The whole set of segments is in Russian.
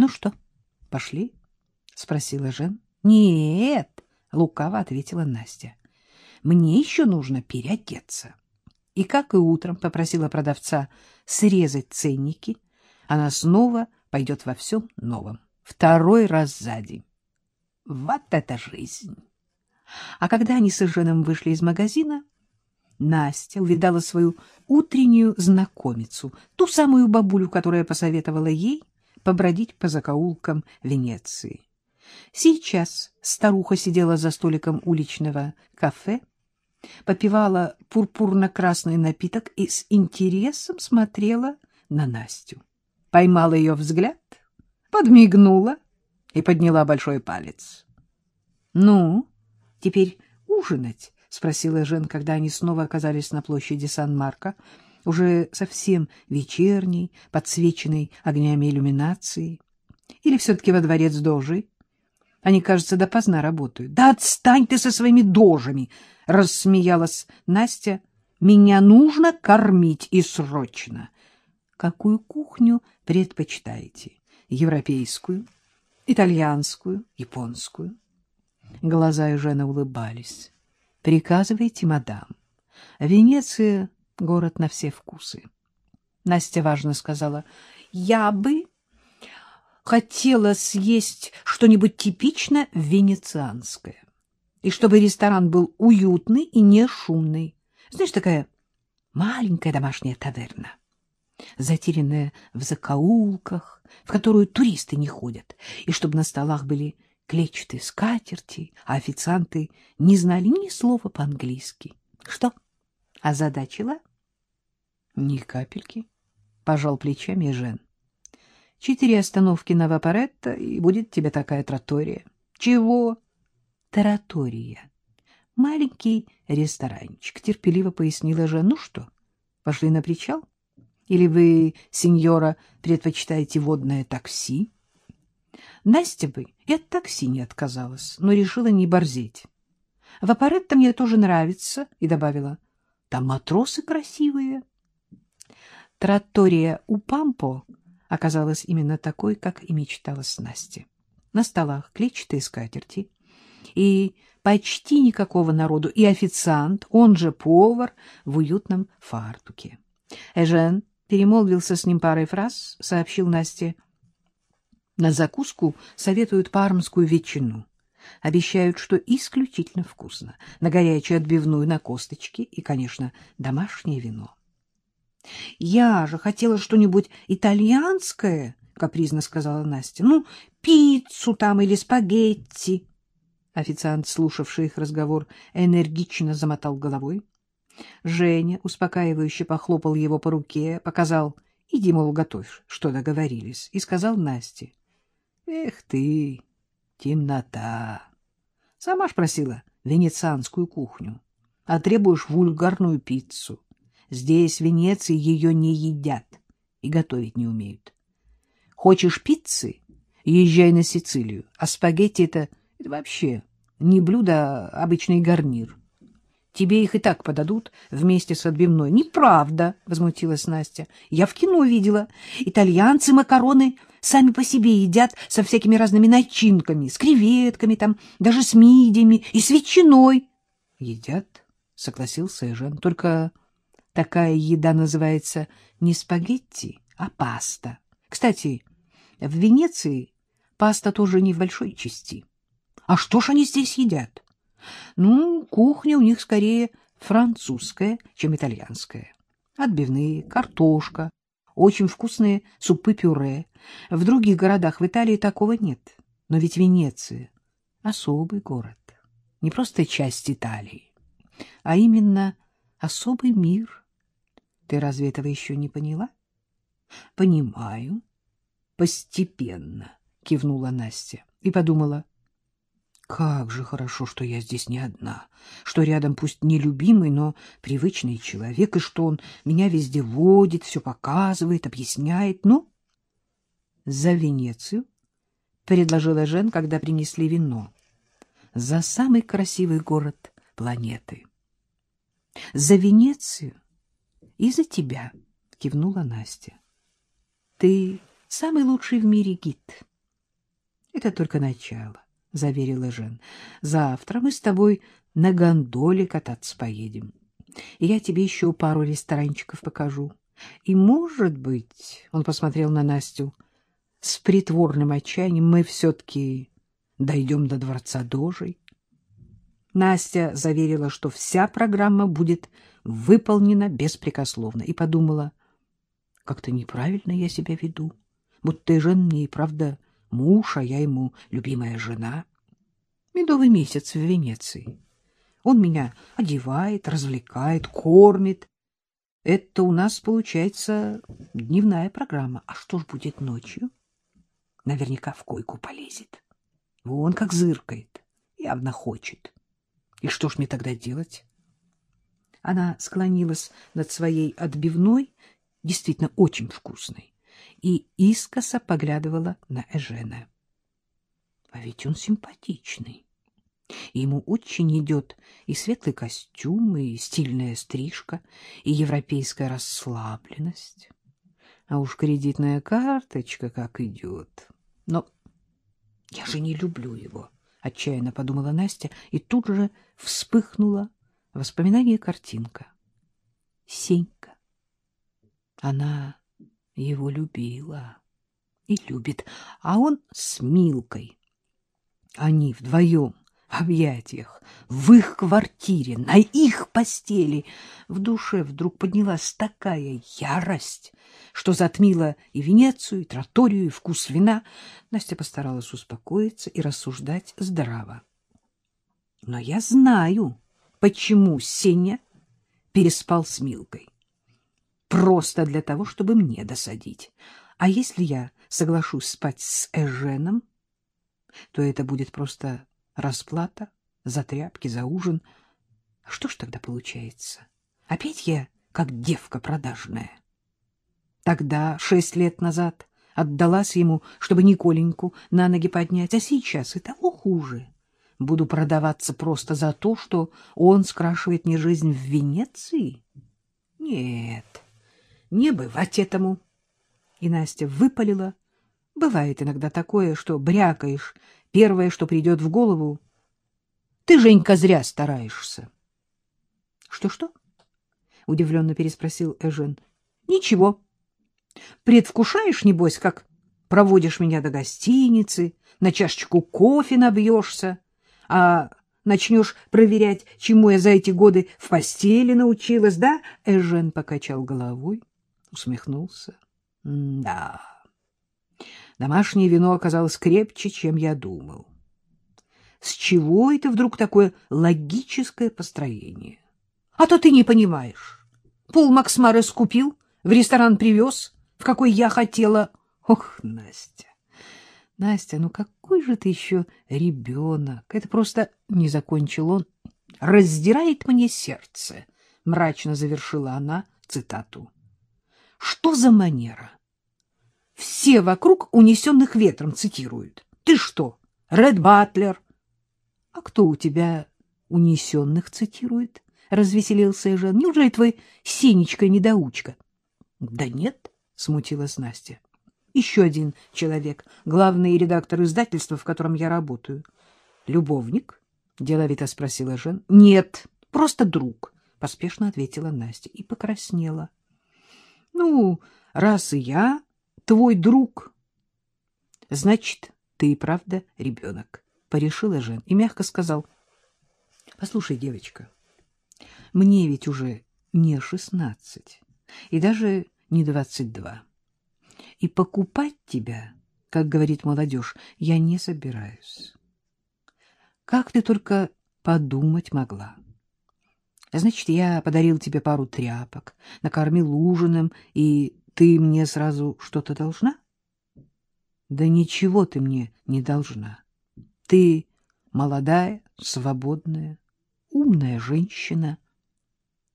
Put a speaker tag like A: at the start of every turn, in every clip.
A: Ну что, пошли? — спросила Жен. — Нет, — лукаво ответила Настя. — Мне еще нужно переодеться. И, как и утром, попросила продавца срезать ценники. Она снова пойдет во всем новом. Второй раз за день. Вот это жизнь! А когда они с Женом вышли из магазина, Настя увидала свою утреннюю знакомицу, ту самую бабулю, которая посоветовала ей побродить по закоулкам Венеции. Сейчас старуха сидела за столиком уличного кафе, попивала пурпурно-красный напиток и с интересом смотрела на Настю. Поймала ее взгляд, подмигнула и подняла большой палец. — Ну, теперь ужинать? — спросила Жен, когда они снова оказались на площади Сан-Марко, уже совсем вечерней, подсвеченной огнями иллюминации. Или все-таки во дворец Дожи? Они, кажется, допоздна работают. — Да отстань ты со своими дожами! — рассмеялась Настя. — Меня нужно кормить и срочно. — Какую кухню предпочитаете? Европейскую, итальянскую, японскую? Глаза Ежена улыбались. — Приказывайте, мадам. Венеция — город на все вкусы. Настя важно сказала. — Я бы хотела съесть что-нибудь типично венецианское. И чтобы ресторан был уютный и не шумный. Знаешь, такая маленькая домашняя таверна, затерянная в закоулках, в которую туристы не ходят, и чтобы на столах были клетчатые скатерти, а официанты не знали ни слова по-английски. Что, озадачила? Ни капельки, пожал плечами Жен. Четыре остановки на Вапоретто, и будет тебе такая тротория. Чего? Таратория. Маленький ресторанчик, терпеливо пояснила Жен. Ну что, пошли на причал? Или вы, сеньора, предпочитаете водное такси? Настя бы и от такси не отказалась, но решила не борзеть. Вапоретто мне тоже нравится, и добавила, там матросы красивые. Тротория у Пампо оказалась именно такой, как и мечталась Настя. На столах клетчатые скатерти и почти никакого народу, и официант, он же повар, в уютном фартуке. Эжен перемолвился с ним парой фраз, сообщил Насте. На закуску советуют пармскую ветчину. Обещают, что исключительно вкусно. На горячую отбивную, на косточки и, конечно, домашнее вино. — Я же хотела что-нибудь итальянское, — капризно сказала Настя. — Ну, пиццу там или спагетти. Официант, слушавший их разговор, энергично замотал головой. Женя успокаивающе похлопал его по руке, показал «Иди, мол, готовь, что договорились», и сказал Насте «Эх ты, темнота! Сама ж просила венецианскую кухню, а требуешь вульгарную пиццу». Здесь, в Венеции, ее не едят и готовить не умеют. Хочешь пиццы? Езжай на Сицилию. А спагетти — это, вообще не блюдо, а обычный гарнир. Тебе их и так подадут вместе с отбивной. — Неправда, — возмутилась Настя. — Я в кино видела. Итальянцы макароны сами по себе едят со всякими разными начинками, с креветками там, даже с мидиями и с ветчиной. — Едят, — согласился Эжен, — только Такая еда называется не спагетти, а паста. Кстати, в Венеции паста тоже не в большой части. А что ж они здесь едят? Ну, кухня у них скорее французская, чем итальянская. Отбивные, картошка, очень вкусные супы-пюре. В других городах в Италии такого нет. Но ведь Венеция — особый город, не просто часть Италии, а именно особый мир — ты разве этого еще не поняла? — Понимаю. Постепенно, — кивнула Настя и подумала. Как же хорошо, что я здесь не одна, что рядом пусть не любимый, но привычный человек, и что он меня везде водит, все показывает, объясняет. Ну, за Венецию, — предложила Жен, когда принесли вино, — за самый красивый город планеты. За Венецию — и за тебя, — кивнула Настя. — Ты самый лучший в мире гид. — Это только начало, — заверила Жен. — Завтра мы с тобой на гондоле кататься поедем. Я тебе еще пару ресторанчиков покажу. И, может быть, — он посмотрел на Настю, — с притворным отчаянием мы все-таки дойдем до дворца Дожей. Настя заверила, что вся программа будет выполнена беспрекословно, и подумала, как-то неправильно я себя веду, будто и жен мне и правда муж, а я ему любимая жена. Медовый месяц в Венеции. Он меня одевает, развлекает, кормит. Это у нас получается дневная программа. А что ж будет ночью? Наверняка в койку полезет. Вон как зыркает, явно хочет. И что ж мне тогда делать? Она склонилась над своей отбивной, действительно очень вкусной, и искоса поглядывала на Эжена. А ведь он симпатичный. Ему очень идет и светлый костюм, и стильная стрижка, и европейская расслабленность. А уж кредитная карточка как идет. Но я же не люблю его. — отчаянно подумала Настя, и тут же вспыхнула воспоминание картинка. Сенька. Она его любила и любит, а он с Милкой. Они вдвоем объятиях, в их квартире, на их постели. В душе вдруг поднялась такая ярость, что затмила и Венецию, и троторию, и вкус вина. Настя постаралась успокоиться и рассуждать здраво. Но я знаю, почему Сеня переспал с Милкой. Просто для того, чтобы мне досадить. А если я соглашусь спать с Эженом, то это будет просто расплата за тряпки, за ужин. Что ж тогда получается? Опять я как девка продажная. Тогда, шесть лет назад, отдалась ему, чтобы Николеньку на ноги поднять, а сейчас и того хуже. Буду продаваться просто за то, что он скрашивает мне жизнь в Венеции? Нет, не бывать этому. И Настя выпалила. Бывает иногда такое, что брякаешь Первое, что придет в голову, ты, Женька, зря стараешься. Что, — Что-что? — удивленно переспросил Эжен. — Ничего. Предвкушаешь, небось, как проводишь меня до гостиницы, на чашечку кофе набьешься, а начнешь проверять, чему я за эти годы в постели научилась, да? Эжен покачал головой, усмехнулся. — Да. Домашнее вино оказалось крепче, чем я думал. С чего это вдруг такое логическое построение? А то ты не понимаешь. Пол Максмара скупил, в ресторан привез, в какой я хотела. Ох, Настя, Настя, ну какой же ты еще ребенок? Это просто, не закончил он, раздирает мне сердце, мрачно завершила она цитату. Что за манера? Все вокруг унесенных ветром цитируют. Ты что, Ред Батлер? А кто у тебя унесенных цитирует? Развеселился Жан. Неужели твой Сенечка-недоучка? Да нет, смутилась Настя. Еще один человек, главный редактор издательства, в котором я работаю. Любовник? Деловито спросила Жен. Нет, просто друг, поспешно ответила Настя и покраснела. Ну, раз и я твой друг. Значит, ты и правда ребенок, — порешила Жен и мягко сказал. — Послушай, девочка, мне ведь уже не шестнадцать и даже не двадцать два. И покупать тебя, как говорит молодежь, я не собираюсь. Как ты только подумать могла? Значит, я подарил тебе пару тряпок, накормил ужином и ты мне сразу что-то должна? Да ничего ты мне не должна. Ты молодая, свободная, умная женщина.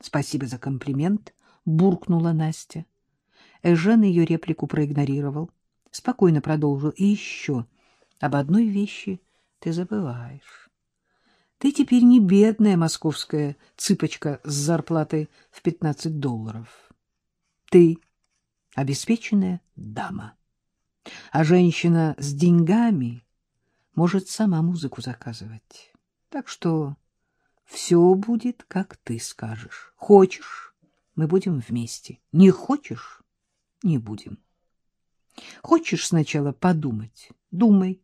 A: Спасибо за комплимент, буркнула Настя. Эжен ее реплику проигнорировал, спокойно продолжил. И еще об одной вещи ты забываешь. Ты теперь не бедная московская цыпочка с зарплатой в пятнадцать долларов. Ты обеспеченная дама. А женщина с деньгами может сама музыку заказывать. Так что все будет, как ты скажешь. Хочешь — мы будем вместе. Не хочешь — не будем. Хочешь сначала подумать? Думай.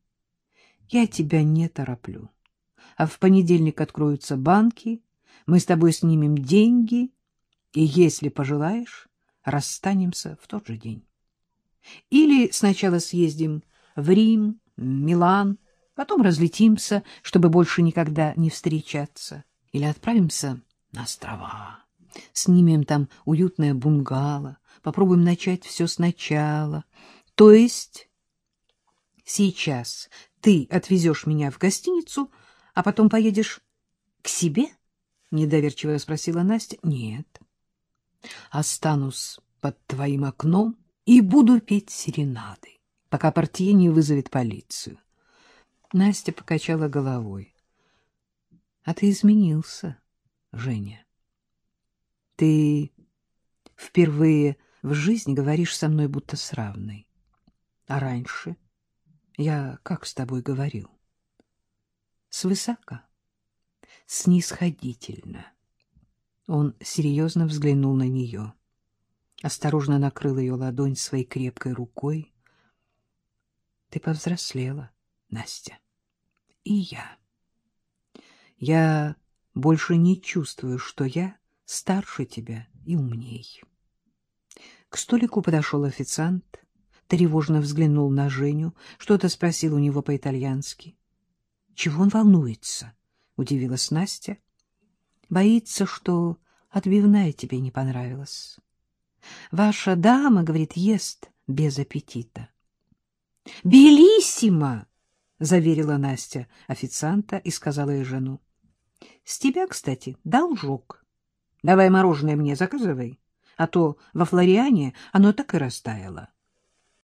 A: Я тебя не тороплю. А в понедельник откроются банки, мы с тобой снимем деньги, и, если пожелаешь, расстанемся в тот же день. Или сначала съездим в Рим, Милан, потом разлетимся, чтобы больше никогда не встречаться. Или отправимся на острова, снимем там уютное бунгало, попробуем начать все сначала. То есть сейчас ты отвезешь меня в гостиницу, а потом поедешь к себе? — недоверчиво спросила Настя. — Нет. Останусь под твоим окном и буду петь серенады, пока портье не вызовет полицию. Настя покачала головой. — А ты изменился, Женя. Ты впервые в жизни говоришь со мной будто с равной. А раньше я как с тобой говорил? Свысока, снисходительно. Он серьезно взглянул на нее, осторожно накрыл ее ладонь своей крепкой рукой. — Ты повзрослела, Настя. И я. Я больше не чувствую, что я старше тебя и умней. К столику подошел официант, тревожно взглянул на Женю, что-то спросил у него по-итальянски. — Чего он волнуется? — удивилась Настя. Боится, что отбивная тебе не понравилась. Ваша дама, говорит, ест без аппетита. «Белиссимо!» — заверила Настя официанта и сказала ей жену. «С тебя, кстати, должок. Давай мороженое мне заказывай, а то во Флориане оно так и растаяло».